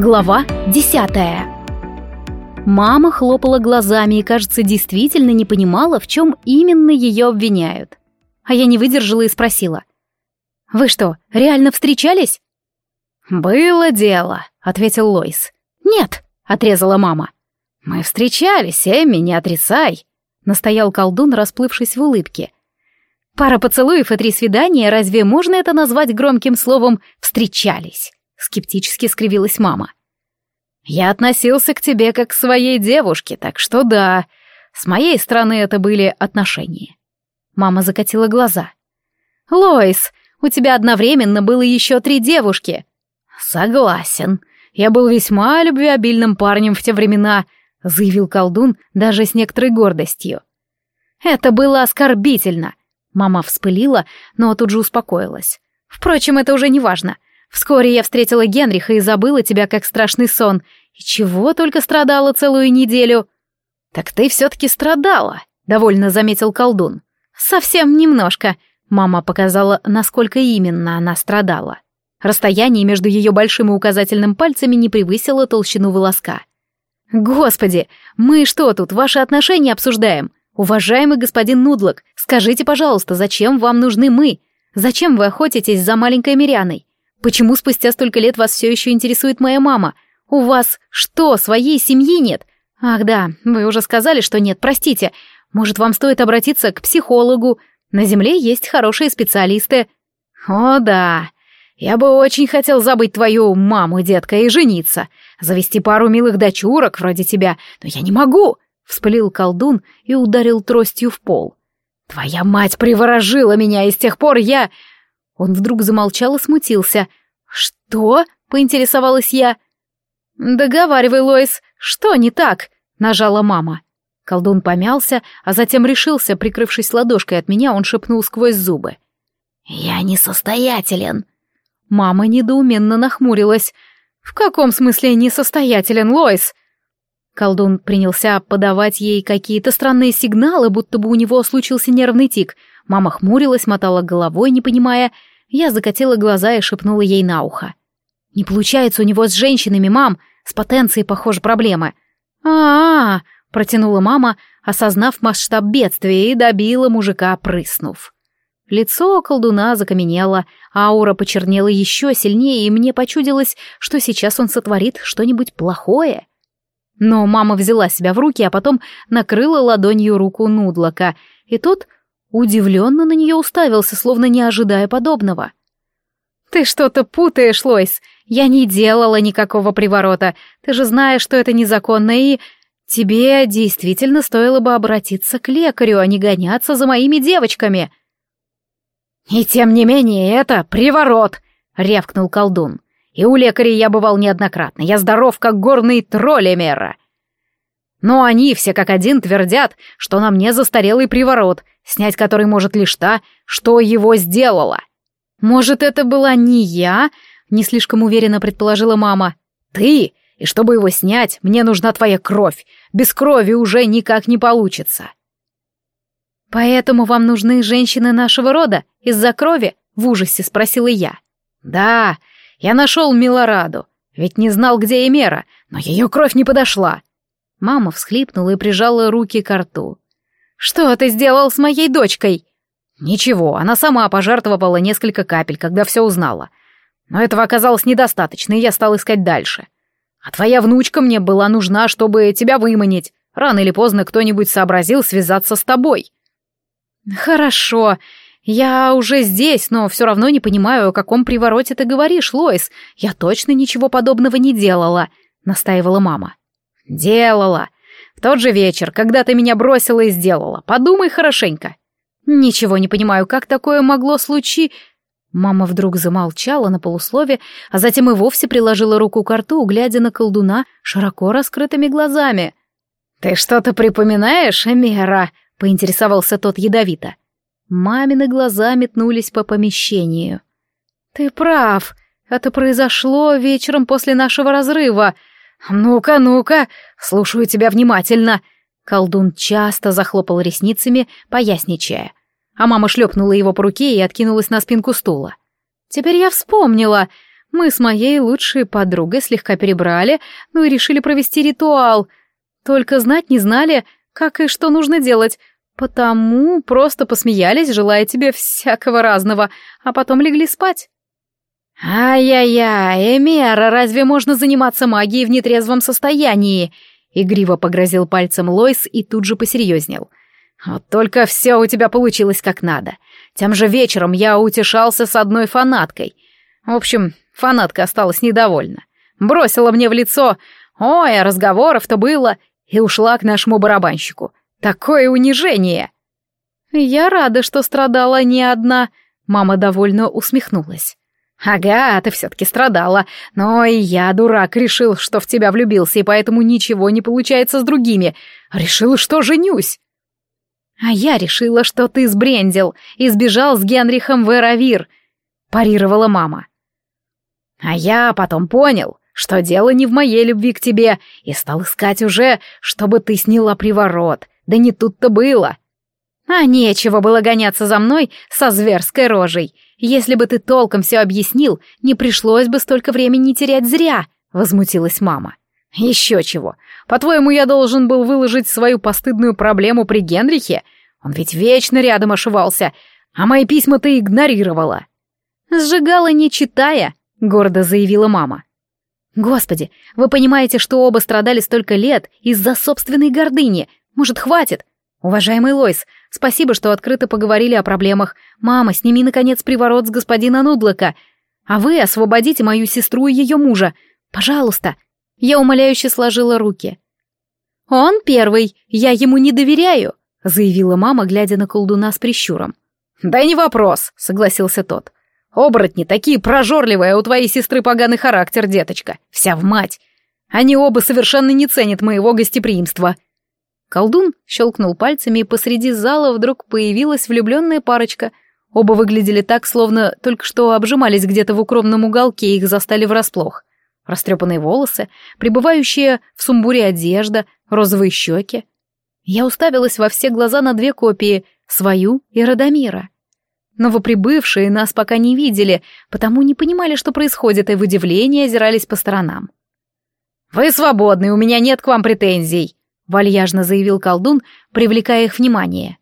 Глава десятая. Мама хлопала глазами и, кажется, действительно не понимала, в чем именно ее обвиняют. А я не выдержала и спросила. «Вы что, реально встречались?» «Было дело», — ответил Лойс. «Нет», — отрезала мама. «Мы встречались, Эмми, не отрицай», — настоял колдун, расплывшись в улыбке. «Пара поцелуев и три свидания, разве можно это назвать громким словом «встречались»?» Скептически скривилась мама. «Я относился к тебе как к своей девушке, так что да, с моей стороны это были отношения». Мама закатила глаза. «Лоис, у тебя одновременно было еще три девушки». «Согласен. Я был весьма любвеобильным парнем в те времена», — заявил колдун даже с некоторой гордостью. «Это было оскорбительно!» Мама вспылила, но тут же успокоилась. «Впрочем, это уже не важно. Вскоре я встретила Генриха и забыла тебя как страшный сон. И чего только страдала целую неделю. Так ты все-таки страдала, довольно заметил колдун. Совсем немножко. Мама показала, насколько именно она страдала. Расстояние между ее большим и указательным пальцами не превысило толщину волоска. «Господи, мы что тут, ваши отношения обсуждаем? Уважаемый господин Нудлок, скажите, пожалуйста, зачем вам нужны мы? Зачем вы охотитесь за маленькой Миряной? Почему спустя столько лет вас все еще интересует моя мама? У вас что, своей семьи нет? Ах да, вы уже сказали, что нет, простите. Может, вам стоит обратиться к психологу? На Земле есть хорошие специалисты. О да, я бы очень хотел забыть твою маму, детка, и жениться. Завести пару милых дочурок вроде тебя, но я не могу. Вспылил колдун и ударил тростью в пол. Твоя мать приворожила меня, и с тех пор я... Он вдруг замолчал и смутился. «Что?» — поинтересовалась я. «Договаривай, Лоис, что не так?» — нажала мама. Колдун помялся, а затем решился, прикрывшись ладошкой от меня, он шепнул сквозь зубы. «Я несостоятелен». Мама недоуменно нахмурилась. «В каком смысле несостоятелен, Лоис?» Колдун принялся подавать ей какие-то странные сигналы, будто бы у него случился нервный тик. Мама хмурилась, мотала головой, не понимая, я закатила глаза и шепнула ей на ухо. «Не получается у него с женщинами, мам, с потенцией, похоже, проблемы». «А-а-а», — протянула мама, осознав масштаб бедствия, и добила мужика, прыснув. Лицо колдуна закаменело, аура почернела еще сильнее, и мне почудилось, что сейчас он сотворит что-нибудь плохое. Но мама взяла себя в руки, а потом накрыла ладонью руку Нудлока, и тот Удивленно на нее уставился, словно не ожидая подобного. «Ты что-то путаешь, Лойс. Я не делала никакого приворота. Ты же знаешь, что это незаконно, и... Тебе действительно стоило бы обратиться к лекарю, а не гоняться за моими девочками». «И тем не менее, это приворот!» — рявкнул колдун. «И у лекарей я бывал неоднократно. Я здоров, как горный троллемера. Но они все как один твердят, что на мне застарелый приворот, снять который может лишь та, что его сделала. Может, это была не я? Не слишком уверенно предположила мама. Ты, и чтобы его снять, мне нужна твоя кровь. Без крови уже никак не получится. Поэтому вам нужны женщины нашего рода из-за крови? В ужасе спросила я. Да, я нашел Милораду, ведь не знал, где Эмера, но ее кровь не подошла. Мама всхлипнула и прижала руки к рту. «Что ты сделал с моей дочкой?» «Ничего, она сама пожертвовала несколько капель, когда все узнала. Но этого оказалось недостаточно, и я стал искать дальше. А твоя внучка мне была нужна, чтобы тебя выманить. Рано или поздно кто-нибудь сообразил связаться с тобой». «Хорошо, я уже здесь, но все равно не понимаю, о каком привороте ты говоришь, Лоис. Я точно ничего подобного не делала», — настаивала мама. «Делала. В тот же вечер, когда ты меня бросила и сделала. Подумай хорошенько». «Ничего не понимаю, как такое могло случиться?» Мама вдруг замолчала на полуслове, а затем и вовсе приложила руку к рту, глядя на колдуна широко раскрытыми глазами. «Ты что-то припоминаешь, Эмера?» — поинтересовался тот ядовито. Мамины глаза метнулись по помещению. «Ты прав. Это произошло вечером после нашего разрыва. «Ну-ка, ну-ка, слушаю тебя внимательно!» Колдун часто захлопал ресницами, поясничая. А мама шлепнула его по руке и откинулась на спинку стула. «Теперь я вспомнила. Мы с моей лучшей подругой слегка перебрали, ну и решили провести ритуал. Только знать не знали, как и что нужно делать, потому просто посмеялись, желая тебе всякого разного, а потом легли спать. «Ай-яй-яй, Эмера, разве можно заниматься магией в нетрезвом состоянии?» Игриво погрозил пальцем Лойс и тут же посерьезнел. «Вот только все у тебя получилось как надо. Тем же вечером я утешался с одной фанаткой. В общем, фанатка осталась недовольна. Бросила мне в лицо «Ой, а разговоров-то было!» и ушла к нашему барабанщику. Такое унижение!» «Я рада, что страдала не одна», — мама довольно усмехнулась. «Ага, ты все-таки страдала, но и я, дурак, решил, что в тебя влюбился, и поэтому ничего не получается с другими. Решил, что женюсь». «А я решила, что ты сбрендил и сбежал с Генрихом в Эравир», — парировала мама. «А я потом понял, что дело не в моей любви к тебе, и стал искать уже, чтобы ты сняла приворот. Да не тут-то было». «А нечего было гоняться за мной со зверской рожей», если бы ты толком все объяснил, не пришлось бы столько времени терять зря», — возмутилась мама. «Еще чего. По-твоему, я должен был выложить свою постыдную проблему при Генрихе? Он ведь вечно рядом ошивался, а мои письма ты игнорировала». «Сжигала, не читая», — гордо заявила мама. «Господи, вы понимаете, что оба страдали столько лет из-за собственной гордыни. Может, хватит? Уважаемый Лойс, Спасибо, что открыто поговорили о проблемах. Мама, сними, наконец, приворот с господина Нудлока. А вы освободите мою сестру и ее мужа. Пожалуйста. Я умоляюще сложила руки. Он первый, я ему не доверяю, заявила мама, глядя на колдуна с прищуром. Да не вопрос, согласился тот. Оборотни такие прожорливые, а у твоей сестры поганый характер, деточка. Вся в мать. Они оба совершенно не ценят моего гостеприимства. Колдун щелкнул пальцами, и посреди зала вдруг появилась влюбленная парочка. Оба выглядели так, словно только что обжимались где-то в укромном уголке, и их застали врасплох. Растрепанные волосы, пребывающие в сумбуре одежда, розовые щеки. Я уставилась во все глаза на две копии, свою и Радомира. Новоприбывшие нас пока не видели, потому не понимали, что происходит, и в удивлении озирались по сторонам. «Вы свободны, у меня нет к вам претензий», вальяжно заявил колдун, привлекая их внимание.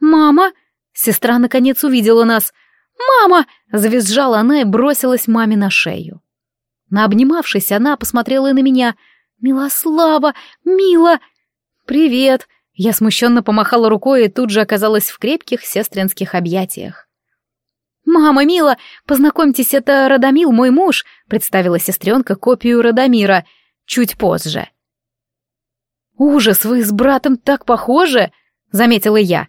«Мама!» Сестра наконец увидела нас. «Мама!» — завизжала она и бросилась маме на шею. Наобнимавшись, она посмотрела на меня. «Милослава! Мила!» «Привет!» Я смущенно помахала рукой и тут же оказалась в крепких сестринских объятиях. «Мама, Мила, познакомьтесь, это Радомил, мой муж», — представила сестренка копию Радомира. Чуть позже. «Ужас, вы с братом так похожи!» — заметила я.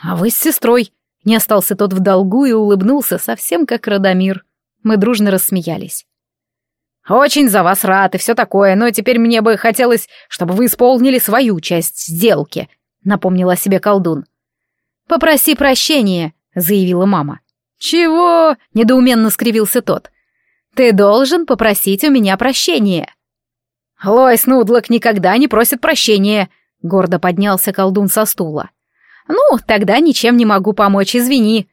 «А вы с сестрой!» Не остался тот в долгу и улыбнулся, совсем как Радомир. Мы дружно рассмеялись. «Очень за вас рад и все такое, но теперь мне бы хотелось, чтобы вы исполнили свою часть сделки», — напомнила себе колдун. «Попроси прощения», — заявила мама. «Чего?» — недоуменно скривился тот. «Ты должен попросить у меня прощения». «Лойс Нудлок никогда не просит прощения», — гордо поднялся колдун со стула. «Ну, тогда ничем не могу помочь, извини».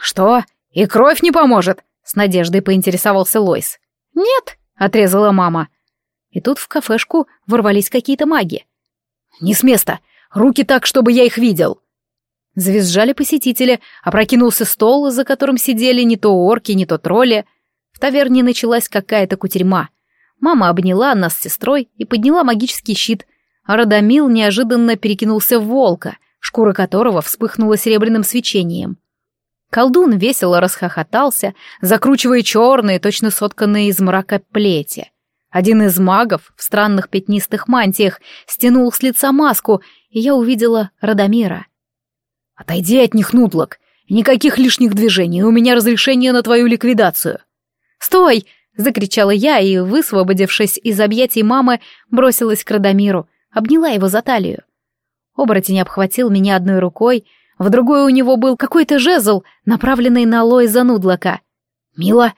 «Что? И кровь не поможет?» — с надеждой поинтересовался Лойс. «Нет», — отрезала мама. И тут в кафешку ворвались какие-то маги. «Не с места! Руки так, чтобы я их видел!» Завизжали посетители, опрокинулся стол, за которым сидели не то орки, не то тролли. В таверне началась какая-то кутерьма. Мама обняла нас с сестрой и подняла магический щит, а Радомил неожиданно перекинулся в волка, шкура которого вспыхнула серебряным свечением. Колдун весело расхохотался, закручивая черные, точно сотканные из мрака плети. Один из магов в странных пятнистых мантиях стянул с лица маску, и я увидела Радомира. «Отойди от них, Нудлок! Никаких лишних движений, у меня разрешение на твою ликвидацию!» «Стой!» Закричала я и, высвободившись из объятий мамы, бросилась к Радомиру, обняла его за талию. Оборотень обхватил меня одной рукой, в другой у него был какой-то жезл, направленный на Лой Занудлака. «Мила,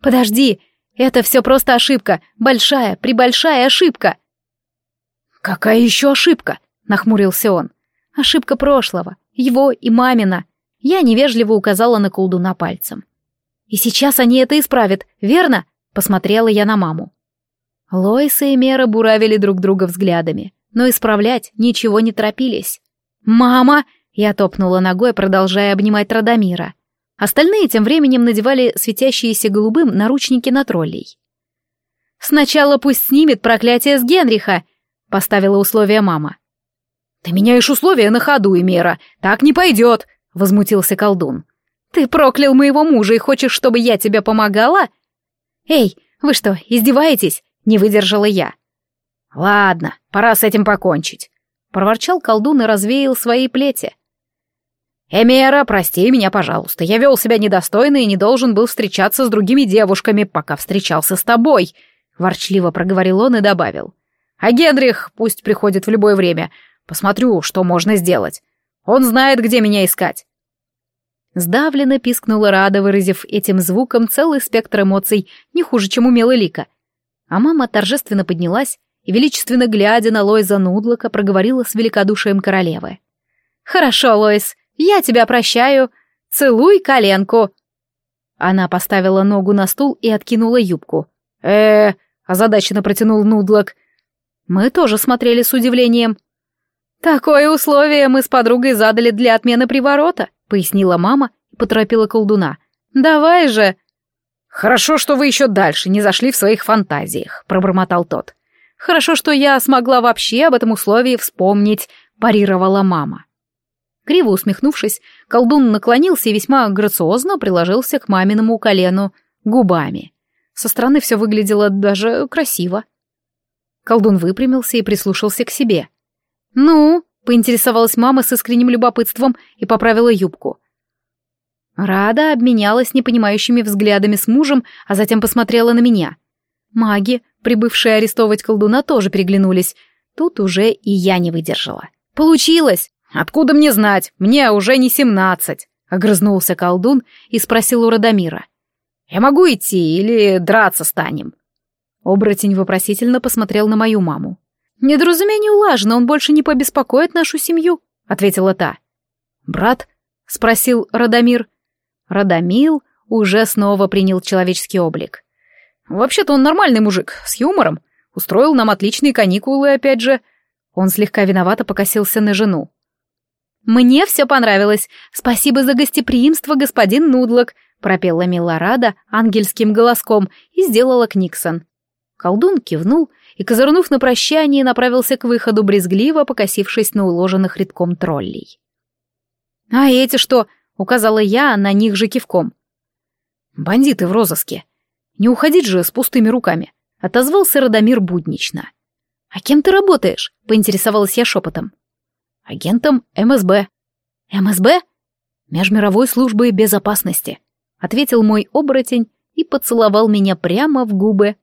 подожди, это все просто ошибка, большая, прибольшая ошибка!» «Какая еще ошибка?» — нахмурился он. «Ошибка прошлого, его и мамина». Я невежливо указала на колдуна пальцем. «И сейчас они это исправят, верно?» Посмотрела я на маму. Лойса и Мера буравили друг друга взглядами, но исправлять ничего не торопились. «Мама!» — я топнула ногой, продолжая обнимать Радомира. Остальные тем временем надевали светящиеся голубым наручники на троллей. «Сначала пусть снимет проклятие с Генриха», — поставила условие мама. «Ты меняешь условия на ходу, Эмера, так не пойдет», — возмутился колдун. «Ты проклял моего мужа и хочешь, чтобы я тебе помогала?» «Эй, вы что, издеваетесь?» — не выдержала я. «Ладно, пора с этим покончить», — проворчал колдун и развеял свои плети. «Эмера, прости меня, пожалуйста. Я вел себя недостойно и не должен был встречаться с другими девушками, пока встречался с тобой», — ворчливо проговорил он и добавил. «А Генрих пусть приходит в любое время. Посмотрю, что можно сделать. Он знает, где меня искать». Сдавленно пискнула Рада, выразив этим звуком целый спектр эмоций, не хуже, чем умела Лика. А мама торжественно поднялась и, величественно глядя на Лойза Нудлока, проговорила с великодушием королевы. «Хорошо, Лойс, я тебя прощаю. Целуй коленку. Она поставила ногу на стул и откинула юбку. э озадаченно протянул Нудлок. Мы тоже смотрели с удивлением. «Такое условие мы с подругой задали для отмены приворота», — пояснила мама и поторопила колдуна. «Давай же!» «Хорошо, что вы еще дальше не зашли в своих фантазиях», — пробормотал тот. «Хорошо, что я смогла вообще об этом условии вспомнить», — парировала мама. Криво усмехнувшись, колдун наклонился и весьма грациозно приложился к маминому колену губами. Со стороны все выглядело даже красиво. Колдун выпрямился и прислушался к себе. «Ну?» — поинтересовалась мама с искренним любопытством и поправила юбку. Рада обменялась непонимающими взглядами с мужем, а затем посмотрела на меня. Маги, прибывшие арестовывать колдуна, тоже переглянулись. Тут уже и я не выдержала. «Получилось!» «Откуда мне знать? Мне уже не семнадцать», — огрызнулся колдун и спросил у Радомира. «Я могу идти или драться станем?» Оборотень вопросительно посмотрел на мою маму. «Недоразумение улажено, он больше не побеспокоит нашу семью», — ответила та. «Брат?» — спросил Радомир. Радомил уже снова принял человеческий облик. «Вообще-то он нормальный мужик, с юмором. Устроил нам отличные каникулы, опять же». Он слегка виновато покосился на жену. «Мне все понравилось. Спасибо за гостеприимство, господин Нудлок», — пропела Милорада ангельским голоском и сделала Книксон. Колдун кивнул и, козырнув на прощание, направился к выходу, брезгливо покосившись на уложенных редком троллей. «А эти что?» — указала я на них же кивком. «Бандиты в розыске. Не уходить же с пустыми руками», — отозвался Радомир буднично. «А кем ты работаешь?» — поинтересовалась я шепотом агентом МСБ. МСБ? Межмировой службы безопасности, ответил мой оборотень и поцеловал меня прямо в губы.